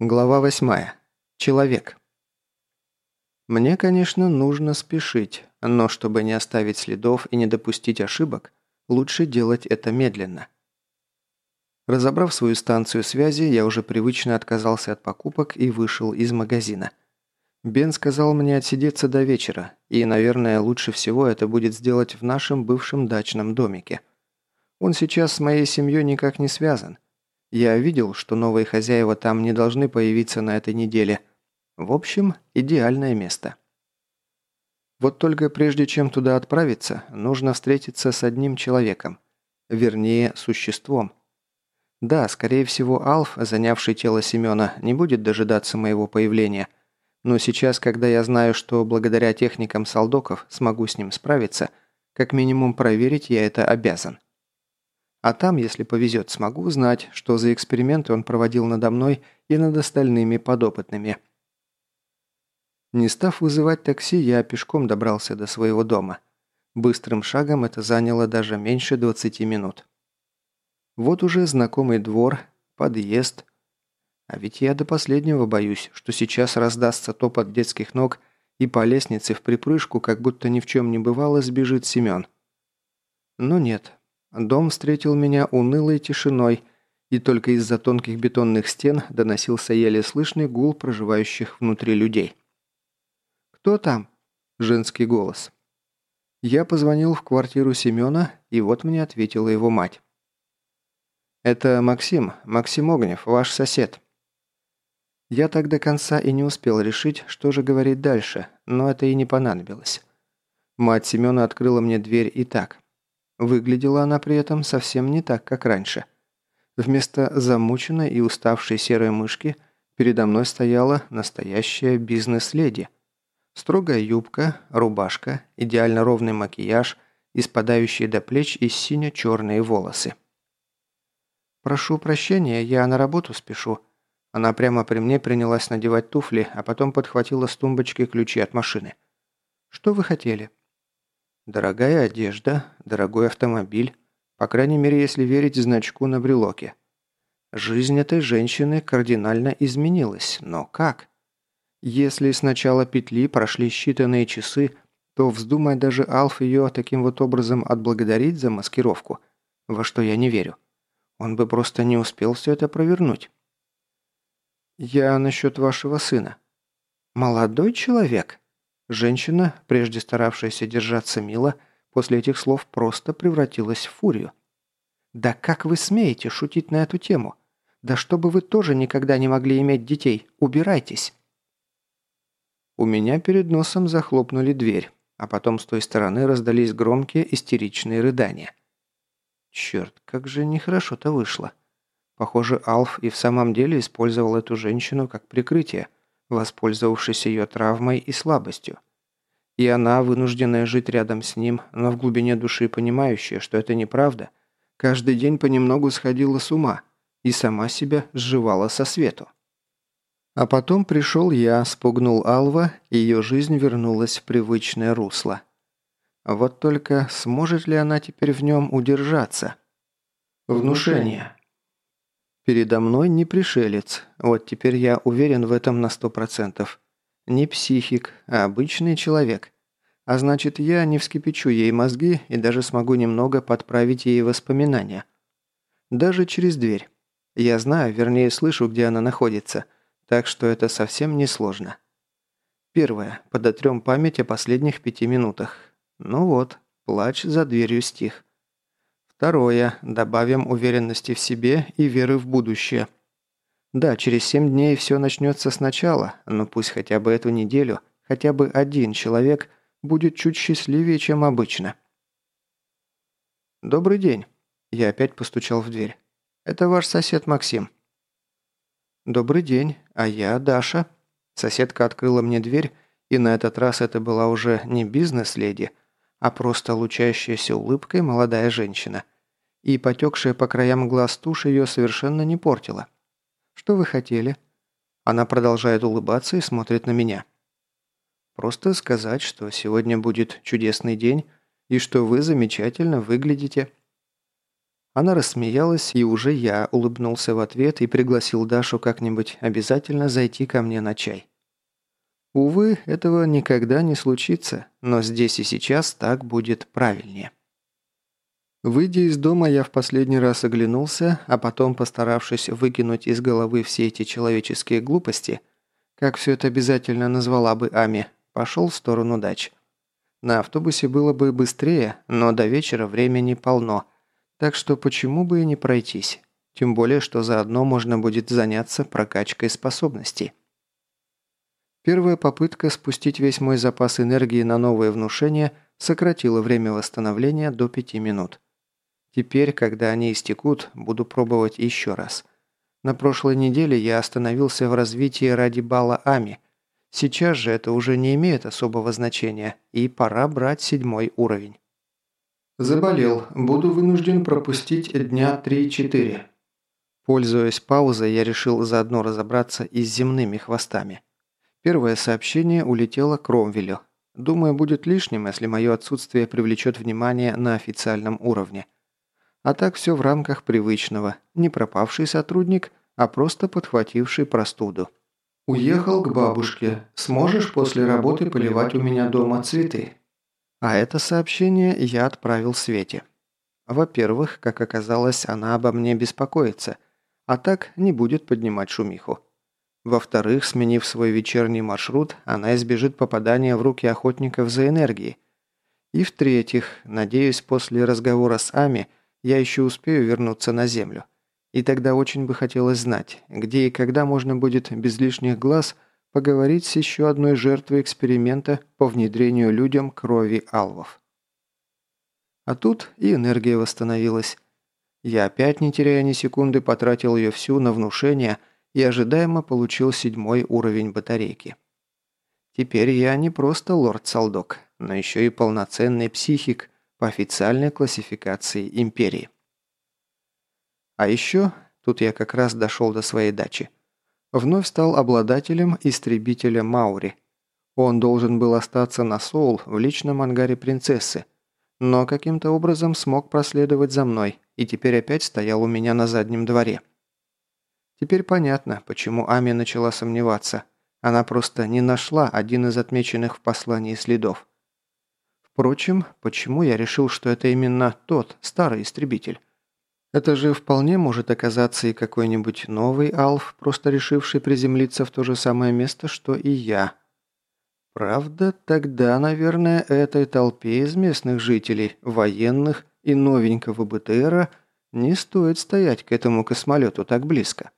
Глава 8. Человек. Мне, конечно, нужно спешить, но чтобы не оставить следов и не допустить ошибок, лучше делать это медленно. Разобрав свою станцию связи, я уже привычно отказался от покупок и вышел из магазина. Бен сказал мне отсидеться до вечера, и, наверное, лучше всего это будет сделать в нашем бывшем дачном домике. Он сейчас с моей семьей никак не связан – я видел, что новые хозяева там не должны появиться на этой неделе. В общем, идеальное место. Вот только прежде чем туда отправиться, нужно встретиться с одним человеком. Вернее, существом. Да, скорее всего, Алф, занявший тело Семена, не будет дожидаться моего появления. Но сейчас, когда я знаю, что благодаря техникам солдоков смогу с ним справиться, как минимум проверить я это обязан. А там, если повезет, смогу узнать, что за эксперименты он проводил надо мной и над остальными подопытными. Не став вызывать такси, я пешком добрался до своего дома. Быстрым шагом это заняло даже меньше 20 минут. Вот уже знакомый двор, подъезд. А ведь я до последнего боюсь, что сейчас раздастся топот детских ног и по лестнице в припрыжку, как будто ни в чем не бывало, сбежит Семен. Но нет, Дом встретил меня унылой тишиной, и только из-за тонких бетонных стен доносился еле слышный гул проживающих внутри людей. «Кто там?» – женский голос. Я позвонил в квартиру Семена, и вот мне ответила его мать. «Это Максим, Максим Огнев, ваш сосед». Я так до конца и не успел решить, что же говорить дальше, но это и не понадобилось. Мать Семена открыла мне дверь и так – Выглядела она при этом совсем не так, как раньше. Вместо замученной и уставшей серой мышки передо мной стояла настоящая бизнес-леди. Строгая юбка, рубашка, идеально ровный макияж и спадающие до плеч и сине-черные волосы. «Прошу прощения, я на работу спешу». Она прямо при мне принялась надевать туфли, а потом подхватила с тумбочки ключи от машины. «Что вы хотели?» Дорогая одежда, дорогой автомобиль, по крайней мере, если верить значку на брелоке. Жизнь этой женщины кардинально изменилась, но как? Если с начала петли прошли считанные часы, то вздумай даже Алф ее таким вот образом отблагодарить за маскировку, во что я не верю. Он бы просто не успел все это провернуть. «Я насчет вашего сына». «Молодой человек?» Женщина, прежде старавшаяся держаться мило, после этих слов просто превратилась в фурию. «Да как вы смеете шутить на эту тему? Да чтобы вы тоже никогда не могли иметь детей, убирайтесь!» У меня перед носом захлопнули дверь, а потом с той стороны раздались громкие истеричные рыдания. Черт, как же нехорошо-то вышло. Похоже, Алф и в самом деле использовал эту женщину как прикрытие – воспользовавшись ее травмой и слабостью. И она, вынужденная жить рядом с ним, но в глубине души понимающая, что это неправда, каждый день понемногу сходила с ума и сама себя сживала со свету. А потом пришел я, спугнул Алва, и ее жизнь вернулась в привычное русло. Вот только сможет ли она теперь в нем удержаться? Внушение. Передо мной не пришелец. Вот теперь я уверен в этом на сто процентов. Не психик, а обычный человек. А значит, я не вскипячу ей мозги и даже смогу немного подправить ей воспоминания. Даже через дверь. Я знаю, вернее слышу, где она находится, так что это совсем не сложно. Первое. Подотрем память о последних пяти минутах. Ну вот, плач за дверью стих. Второе. Добавим уверенности в себе и веры в будущее. Да, через семь дней все начнется сначала, но пусть хотя бы эту неделю, хотя бы один человек будет чуть счастливее, чем обычно. «Добрый день». Я опять постучал в дверь. «Это ваш сосед Максим». «Добрый день, а я Даша». Соседка открыла мне дверь, и на этот раз это была уже не бизнес-леди, а просто лучащаяся улыбкой молодая женщина. И потекшая по краям глаз тушь ее совершенно не портила. «Что вы хотели?» Она продолжает улыбаться и смотрит на меня. «Просто сказать, что сегодня будет чудесный день и что вы замечательно выглядите». Она рассмеялась, и уже я улыбнулся в ответ и пригласил Дашу как-нибудь обязательно зайти ко мне на чай. Увы, этого никогда не случится, но здесь и сейчас так будет правильнее. Выйдя из дома, я в последний раз оглянулся, а потом, постаравшись выкинуть из головы все эти человеческие глупости, как все это обязательно назвала бы Ами, пошел в сторону дач. На автобусе было бы быстрее, но до вечера времени полно, так что почему бы и не пройтись? Тем более, что заодно можно будет заняться прокачкой способностей. Первая попытка спустить весь мой запас энергии на новое внушение сократила время восстановления до 5 минут. Теперь, когда они истекут, буду пробовать еще раз. На прошлой неделе я остановился в развитии ради бала Ами. Сейчас же это уже не имеет особого значения, и пора брать седьмой уровень. Заболел. Буду вынужден пропустить дня 3-4. Пользуясь паузой, я решил заодно разобраться и с земными хвостами. Первое сообщение улетело к Ромвелю. Думаю, будет лишним, если мое отсутствие привлечет внимание на официальном уровне. А так все в рамках привычного. Не пропавший сотрудник, а просто подхвативший простуду. «Уехал к бабушке. Сможешь после работы поливать у меня дома цветы?» А это сообщение я отправил Свете. Во-первых, как оказалось, она обо мне беспокоится, а так не будет поднимать шумиху. Во-вторых, сменив свой вечерний маршрут, она избежит попадания в руки охотников за энергией. И в-третьих, надеюсь, после разговора с Ами я еще успею вернуться на Землю. И тогда очень бы хотелось знать, где и когда можно будет без лишних глаз поговорить с еще одной жертвой эксперимента по внедрению людям крови алвов. А тут и энергия восстановилась. Я опять, не теряя ни секунды, потратил ее всю на внушение и ожидаемо получил седьмой уровень батарейки. Теперь я не просто лорд-салдок, но еще и полноценный психик – по официальной классификации империи. А еще, тут я как раз дошел до своей дачи, вновь стал обладателем истребителя Маури. Он должен был остаться на Соул в личном ангаре принцессы, но каким-то образом смог проследовать за мной и теперь опять стоял у меня на заднем дворе. Теперь понятно, почему Ами начала сомневаться. Она просто не нашла один из отмеченных в послании следов. Впрочем, почему я решил, что это именно тот, старый истребитель? Это же вполне может оказаться и какой-нибудь новый Алф, просто решивший приземлиться в то же самое место, что и я. Правда, тогда, наверное, этой толпе из местных жителей, военных и новенького БТРа не стоит стоять к этому космолету так близко.